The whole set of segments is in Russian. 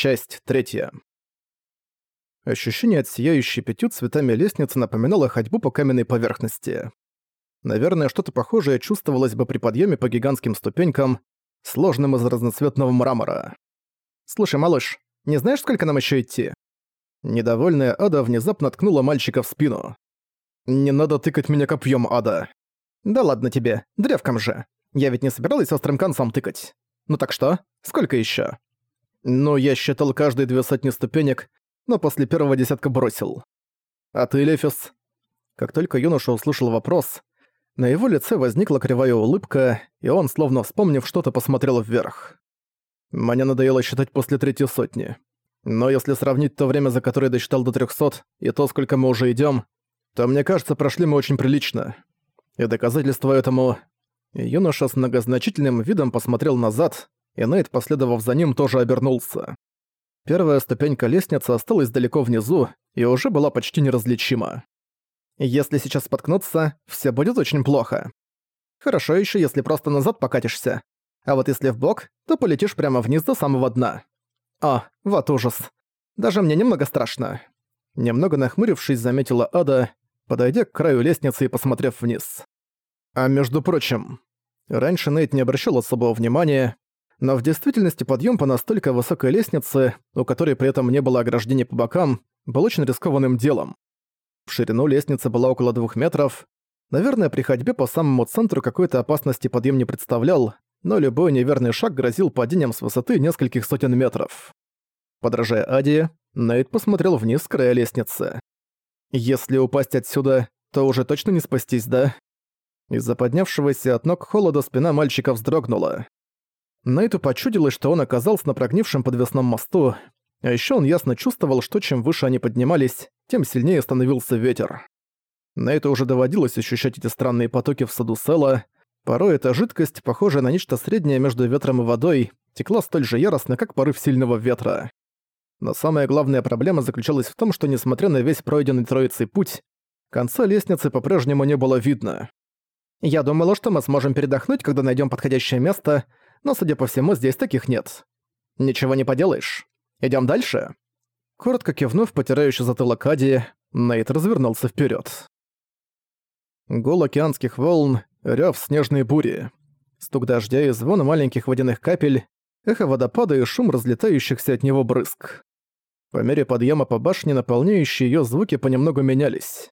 Часть третья. Ощущение от сияющей пятью цветами лестницы напоминало ходьбу по каменной поверхности. Наверное, что-то похожее чувствовалось бы при подъеме по гигантским ступенькам, сложным из разноцветного мрамора. «Слушай, малыш, не знаешь, сколько нам еще идти?» Недовольная Ада внезапно ткнула мальчика в спину. «Не надо тыкать меня копьем, Ада». «Да ладно тебе, древком же. Я ведь не собиралась острым концом тыкать. Ну так что? Сколько еще? Ну, я считал каждые две сотни ступенек, но после первого десятка бросил. А ты, Лефис? Как только юноша услышал вопрос, на его лице возникла кривая улыбка, и он, словно вспомнив что-то, посмотрел вверх. Мне надоело считать после третьей сотни. Но если сравнить то время, за которое досчитал до трехсот, и то, сколько мы уже идем, то, мне кажется, прошли мы очень прилично. И доказательство этому... Юноша с многозначительным видом посмотрел назад, и Нейт, последовав за ним, тоже обернулся. Первая ступенька лестницы осталась далеко внизу и уже была почти неразличима. Если сейчас споткнуться, все будет очень плохо. Хорошо еще, если просто назад покатишься. А вот если в бок, то полетишь прямо вниз до самого дна. О, вот ужас. Даже мне немного страшно. Немного нахмурившись, заметила Ада, подойдя к краю лестницы и посмотрев вниз. А между прочим, раньше Нейт не обращал особого внимания, но в действительности подъем по настолько высокой лестнице, у которой при этом не было ограждений по бокам, был очень рискованным делом. В ширину лестница была около двух метров. Наверное, при ходьбе по самому центру какой-то опасности подъем не представлял, но любой неверный шаг грозил падением с высоты нескольких сотен метров. Подражая Ади, Нейт посмотрел вниз с края лестницы. «Если упасть отсюда, то уже точно не спастись, да?» Из-за поднявшегося от ног холода спина мальчика вздрогнула. Нейту почудилось, что он оказался на прогнившем подвесном мосту, а ещё он ясно чувствовал, что чем выше они поднимались, тем сильнее становился ветер. Нейту уже доводилось ощущать эти странные потоки в саду Села. Порой эта жидкость, похожая на нечто среднее между ветром и водой, текла столь же яростно, как порыв сильного ветра. Но самая главная проблема заключалась в том, что несмотря на весь пройденный троицей путь, конца лестницы по-прежнему не было видно. «Я думала, что мы сможем передохнуть, когда найдем подходящее место, но, судя по всему, здесь таких нет. Ничего не поделаешь. Идем дальше?» Коротко кивнув, потирающий затылок Ади, Нейт развернулся вперед. Гул океанских волн, рёв снежной бури. Стук дождя и звон маленьких водяных капель, эхо водопада и шум разлетающихся от него брызг. По мере подъема по башне наполняющие её звуки понемногу менялись.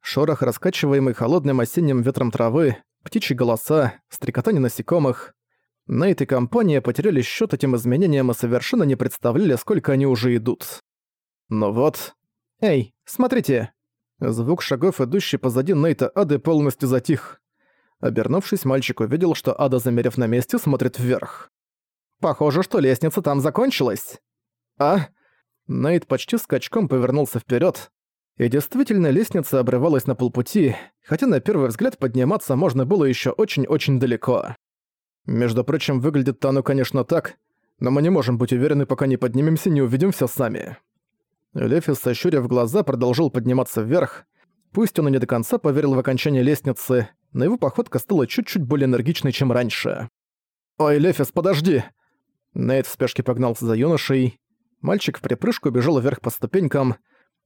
Шорох, раскачиваемый холодным осенним ветром травы, птичьи голоса, стрекотание насекомых, Нейт и компания потеряли счет этим изменениям и совершенно не представляли, сколько они уже идут. Но вот... «Эй, смотрите!» Звук шагов, идущий позади Нейта Ады, полностью затих. Обернувшись, мальчик увидел, что Ада, замерев на месте, смотрит вверх. «Похоже, что лестница там закончилась». «А?» Нейт почти скачком повернулся вперед, и действительно, лестница обрывалась на полпути, хотя на первый взгляд подниматься можно было еще очень-очень далеко. Между прочим, выглядит-то оно, конечно, так, но мы не можем быть уверены, пока не поднимемся, не увидим все сами. Лефис, сощурив глаза, продолжил подниматься вверх. Пусть он и не до конца поверил в окончание лестницы, но его походка стала чуть-чуть более энергичной, чем раньше. «Ой, Лефис, подожди!» Нейт в спешке погнался за юношей. Мальчик в припрыжку бежал вверх по ступенькам,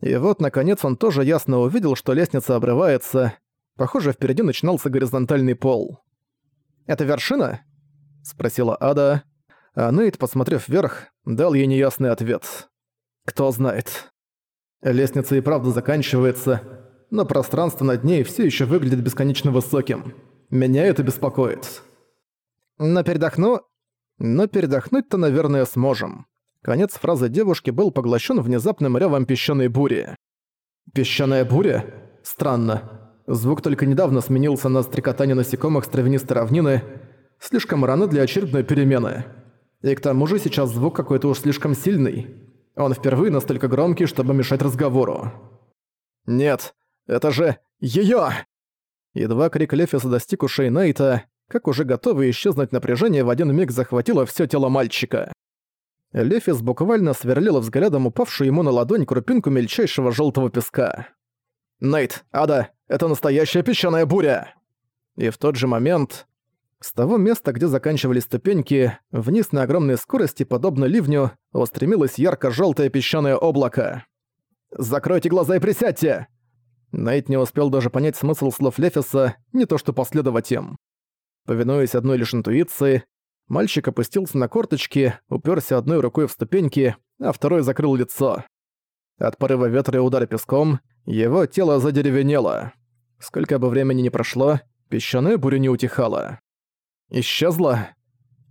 и вот, наконец, он тоже ясно увидел, что лестница обрывается. Похоже, впереди начинался горизонтальный пол. «Это вершина?» — спросила Ада, а Нейт, посмотрев вверх, дал ей неясный ответ. «Кто знает». Лестница и правда заканчивается, но пространство над ней все еще выглядит бесконечно высоким. Меня это беспокоит. Но передохну... Но передохнуть-то, наверное, сможем. Конец фразы девушки был поглощен внезапным ревом песчаной бури. «Песчаная буря? Странно. Звук только недавно сменился на стрекотание насекомых с травянистой равнины, Слишком рано для очередной перемены. И к тому же сейчас звук какой-то уж слишком сильный. Он впервые настолько громкий, чтобы мешать разговору. «Нет, это же её!» Едва крик Лефиса достиг ушей Нейта, как уже готовый исчезнуть напряжение в один миг захватило всё тело мальчика. Лефис буквально сверлил взглядом упавшую ему на ладонь крупинку мельчайшего жёлтого песка. «Нейт, Ада, это настоящая песчаная буря!» И в тот же момент С того места, где заканчивались ступеньки, вниз на огромной скорости, подобно ливню, устремилось ярко-желтое песчаное облако. «Закройте глаза и присядьте!» Найт не успел даже понять смысл слов Лефиса, не то что последовать им. Повинуясь одной лишь интуиции, мальчик опустился на корточки, уперся одной рукой в ступеньки, а второй закрыл лицо. От порыва ветра и удара песком его тело задеревенело. Сколько бы времени ни прошло, песчаная буря не утихала. Исчезла.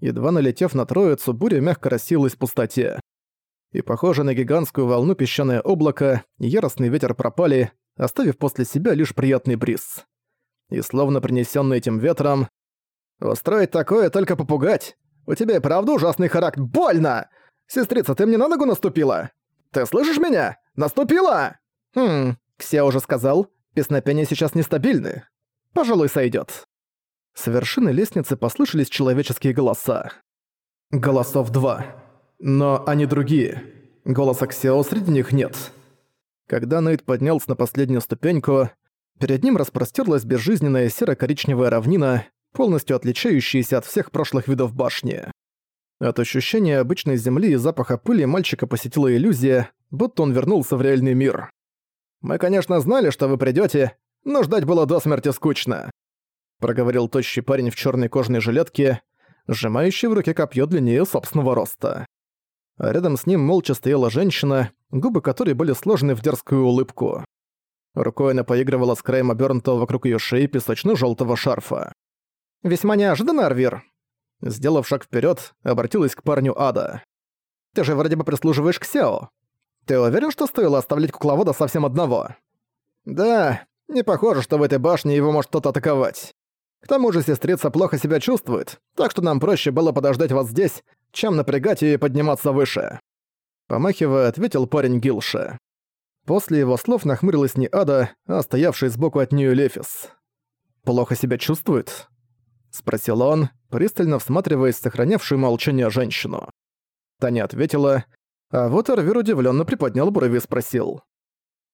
Едва налетев на троицу, буря мягко рассеялась в пустоте. И, похоже на гигантскую волну песчаное облако, яростный ветер пропали, оставив после себя лишь приятный бриз. И словно принесенный этим ветром... «Устроить такое только попугать! У тебя и правда ужасный характер. Больно! Сестрица, ты мне на ногу наступила? Ты слышишь меня? Наступила!» «Хм, Ксия уже сказал, песнопения сейчас нестабильны. Пожалуй, сойдёт». С вершины лестницы послышались человеческие голоса. Голосов два. Но они другие. Голоса Ксео среди них нет. Когда Нейт поднялся на последнюю ступеньку, перед ним распростерлась безжизненная серо-коричневая равнина, полностью отличающаяся от всех прошлых видов башни. От ощущения обычной земли и запаха пыли мальчика посетила иллюзия, будто он вернулся в реальный мир. «Мы, конечно, знали, что вы придёте, но ждать было до смерти скучно проговорил тощий парень в черной кожаной жилетке, сжимающий в руке копье длиннее собственного роста. А рядом с ним молча стояла женщина, губы которой были сложены в дерзкую улыбку. Рукой она поигрывала с краем обернутого вокруг ее шеи песочно желтого шарфа. «Весьма неожиданно, Арвир!» Сделав шаг вперед, обратилась к парню Ада. «Ты же вроде бы прислуживаешь к Сео. Ты уверен, что стоило оставлять кукловода совсем одного?» «Да, не похоже, что в этой башне его может кто-то атаковать. К тому же сестрица плохо себя чувствует, так что нам проще было подождать вас здесь, чем напрягать её и подниматься выше». Помахивая, ответил парень Гилша. После его слов нахмурилась не Ада, а стоявший сбоку от неё Лефис. «Плохо себя чувствует?» — спросил он, пристально всматриваясь в сохранявшую молчание женщину. Таня ответила, а вот Арвир удивлённо приподнял брови и спросил.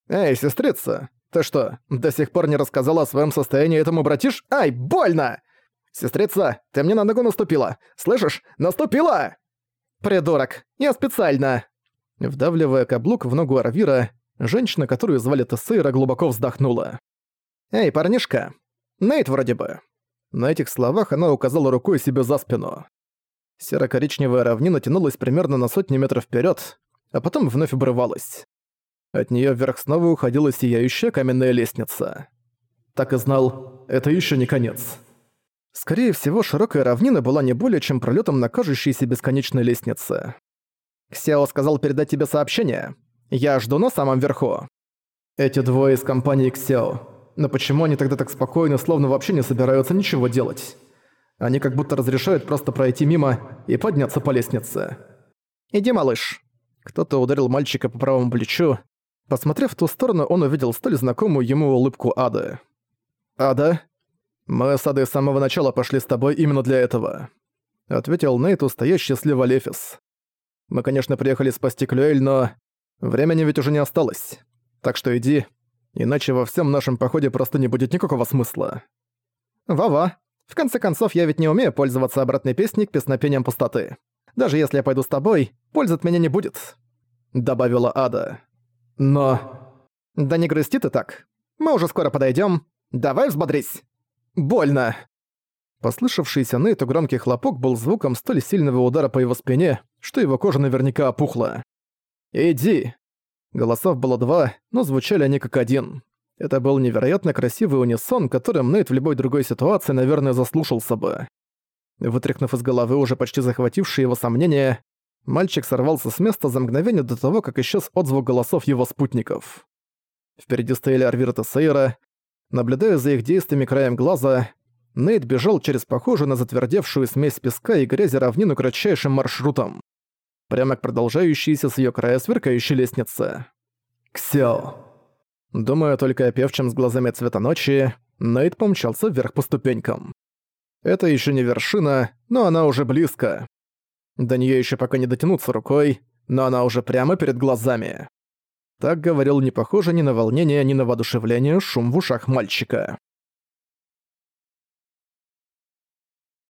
«Эй, сестрица, ты что, до сих пор не рассказала о своем состоянии этому братиш? Ай, больно! Сестрица, ты мне на ногу наступила! Слышишь? Наступила! Придурок, я специально! Вдавливая каблук в ногу Арвира, женщина, которую звали Тессейра, глубоко вздохнула. «Эй, парнишка! Нейт вроде бы!» На этих словах она указала рукой себе за спину. Серо-коричневая равнина тянулась примерно на сотни метров вперед, а потом вновь обрывалась. От нее вверх снова уходила сияющая каменная лестница. Так и знал, это еще не конец. Скорее всего, широкая равнина была не более чем пролетом на кажущейся бесконечной лестнице. «Ксео сказал передать тебе сообщение. Я жду на самом верху». Эти двое из компании Ксео. Но почему они тогда так спокойны, словно вообще не собираются ничего делать? Они как будто разрешают просто пройти мимо и подняться по лестнице. «Иди, малыш». Кто-то ударил мальчика по правому плечу, Посмотрев в ту сторону, он увидел столь знакомую ему улыбку Ады. «Ада? Мы с Адой с самого начала пошли с тобой именно для этого», — ответил Нейту стоящий слева Лефис. «Мы, конечно, приехали спасти Клюэль, но времени ведь уже не осталось. Так что иди, иначе во всем нашем походе просто не будет никакого смысла». «Ва-ва. В конце концов, я ведь не умею пользоваться обратной песней к песнопениям пустоты. Даже если я пойду с тобой, пользы от меня не будет», — добавила Ада. Но... Да не грусти ты так. Мы уже скоро подойдем. Давай взбодрись. Больно. Послышавшийся Нейту громкий хлопок был звуком столь сильного удара по его спине, что его кожа наверняка опухла. «Иди!» Голосов было два, но звучали они как один. Это был невероятно красивый унисон, которым Нейт в любой другой ситуации, наверное, заслушался бы. Вытряхнув из головы уже почти захватившие его сомнения, Мальчик сорвался с места за мгновение до того, как исчез отзвук голосов его спутников. Впереди стояли Арвир и Сейра. Наблюдая за их действиями краем глаза, Нейт бежал через похожую на затвердевшую смесь песка и грязи равнину кратчайшим маршрутом. Прямо к продолжающейся с ее края сверкающей лестнице. «Ксяо!» Думая только о певчем с глазами цвета ночи, Нейт помчался вверх по ступенькам. Это еще не вершина, но она уже близко. До нее еще пока не дотянуться рукой, но она уже прямо перед глазами. Так говорил не похоже ни на волнение, ни на воодушевление шум в ушах мальчика.